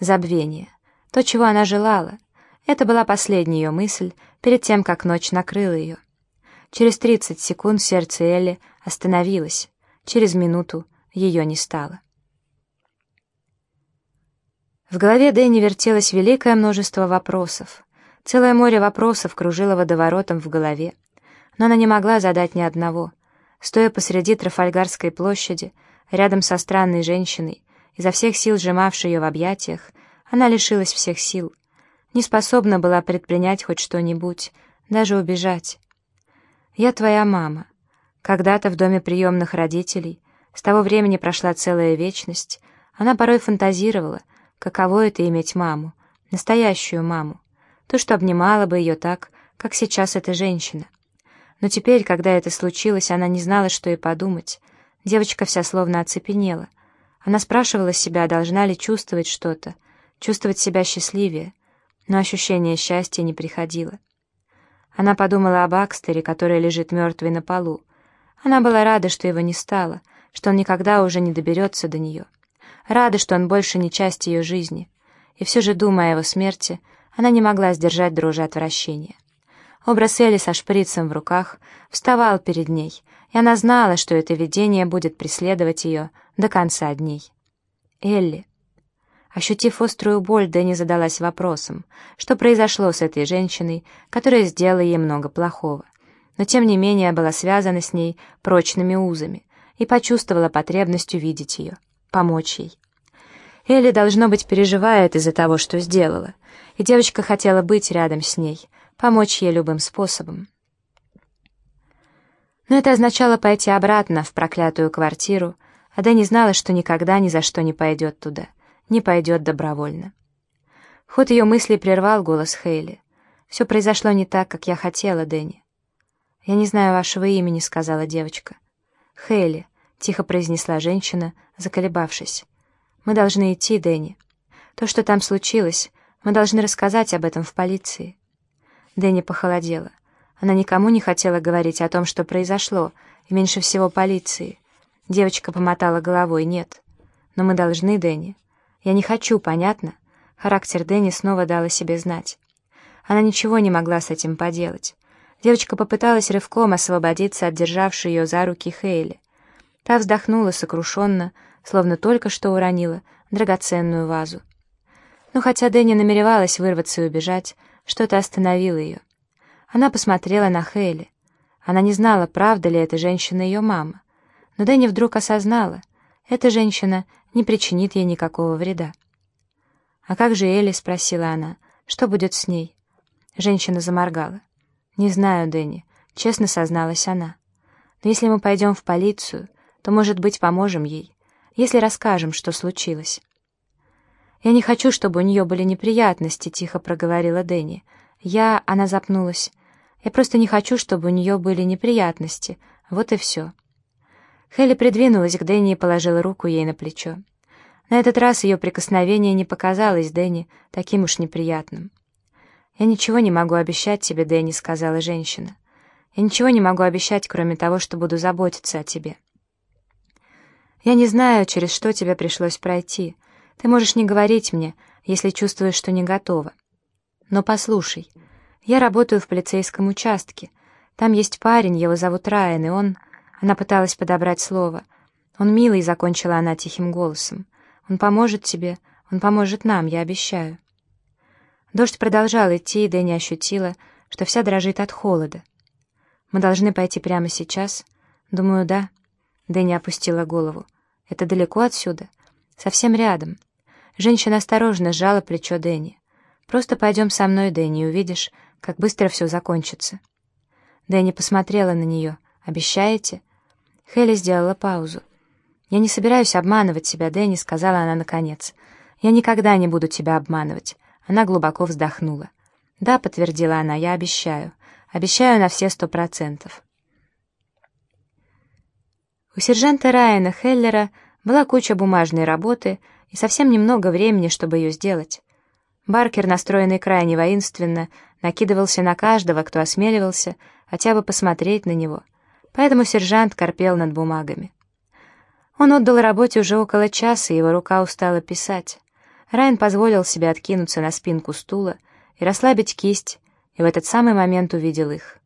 Забвение. То, чего она желала. Это была последняя ее мысль перед тем, как ночь накрыла ее. Через 30 секунд сердце Элли остановилось. Через минуту ее не стало. В голове Дэнни вертелось великое множество вопросов. Целое море вопросов кружило водоворотом в голове. Но она не могла задать ни одного. Стоя посреди Трафальгарской площади, рядом со странной женщиной, изо всех сил сжимавшей ее в объятиях, она лишилась всех сил. Не способна была предпринять хоть что-нибудь, даже убежать. «Я твоя мама. Когда-то в доме приемных родителей, с того времени прошла целая вечность, она порой фантазировала, каково это иметь маму, настоящую маму, то, что обнимала бы ее так, как сейчас эта женщина. Но теперь, когда это случилось, она не знала, что и подумать. Девочка вся словно оцепенела. Она спрашивала себя, должна ли чувствовать что-то, чувствовать себя счастливее, но ощущение счастья не приходило. Она подумала об Акстере, который лежит мертвый на полу. Она была рада, что его не стало, что он никогда уже не доберется до нее. Рада, что он больше не часть ее жизни. И все же, думая о его смерти, она не могла сдержать дрожи отвращения. Образ Элли со шприцем в руках вставал перед ней, и она знала, что это видение будет преследовать ее до конца дней. Элли. Ощутив острую боль, Дэнни задалась вопросом, что произошло с этой женщиной, которая сделала ей много плохого, но тем не менее была связана с ней прочными узами и почувствовала потребность увидеть ее, помочь ей. Элли, должно быть, переживает из-за того, что сделала, и девочка хотела быть рядом с ней, помочь ей любым способом. Но это означало пойти обратно в проклятую квартиру, а Дэнни знала, что никогда ни за что не пойдет туда — не пойдет добровольно. Ход ее мыслей прервал голос Хейли. «Все произошло не так, как я хотела, Дэнни». «Я не знаю вашего имени», — сказала девочка. «Хейли», — тихо произнесла женщина, заколебавшись. «Мы должны идти, Дэнни. То, что там случилось, мы должны рассказать об этом в полиции». Дэнни похолодела. Она никому не хотела говорить о том, что произошло, и меньше всего полиции. Девочка помотала головой «нет». «Но мы должны, Дэнни. Я не хочу, понятно?» Характер Дэнни снова дал о себе знать. Она ничего не могла с этим поделать. Девочка попыталась рывком освободиться от державшей ее за руки Хейли. Та вздохнула сокрушенно, словно только что уронила драгоценную вазу. Но хотя Дэнни намеревалась вырваться и убежать, что-то остановило ее. Она посмотрела на Хейли. Она не знала, правда ли эта женщина ее мама. Но Дэнни вдруг осознала, эта женщина не причинит ей никакого вреда. «А как же Элли?» — спросила она. «Что будет с ней?» Женщина заморгала. «Не знаю, Дэнни», — честно созналась она. «Но если мы пойдем в полицию, то, может быть, поможем ей, если расскажем, что случилось». «Я не хочу, чтобы у нее были неприятности», — тихо проговорила Дэнни. «Я...» — она запнулась. «Я просто не хочу, чтобы у нее были неприятности. Вот и все». Хелли придвинулась к Дэнни и положила руку ей на плечо. На этот раз ее прикосновение не показалось Дэнни таким уж неприятным. «Я ничего не могу обещать тебе, Дэнни», — сказала женщина. «Я ничего не могу обещать, кроме того, что буду заботиться о тебе. Я не знаю, через что тебе пришлось пройти. Ты можешь не говорить мне, если чувствуешь, что не готова. Но послушай, я работаю в полицейском участке. Там есть парень, его зовут Райан, и он...» Она пыталась подобрать слово. «Он милый», — закончила она тихим голосом. «Он поможет тебе, он поможет нам, я обещаю». Дождь продолжал идти, и Дэнни ощутила, что вся дрожит от холода. «Мы должны пойти прямо сейчас?» «Думаю, да». Дэнни опустила голову. «Это далеко отсюда?» «Совсем рядом». Женщина осторожно сжала плечо Дэнни. «Просто пойдем со мной, Дэнни, увидишь, как быстро все закончится». Дэнни посмотрела на нее. «Обещаете?» Хелли сделала паузу. «Я не собираюсь обманывать тебя, Дэнни», — сказала она наконец. «Я никогда не буду тебя обманывать». Она глубоко вздохнула. «Да», — подтвердила она, — «я обещаю. Обещаю на все сто процентов». У сержанта Райана Хеллера была куча бумажной работы и совсем немного времени, чтобы ее сделать. Баркер, настроенный крайне воинственно, накидывался на каждого, кто осмеливался хотя бы посмотреть на него — поэтому сержант корпел над бумагами. Он отдал работе уже около часа, и его рука устала писать. Райан позволил себе откинуться на спинку стула и расслабить кисть, и в этот самый момент увидел их.